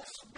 just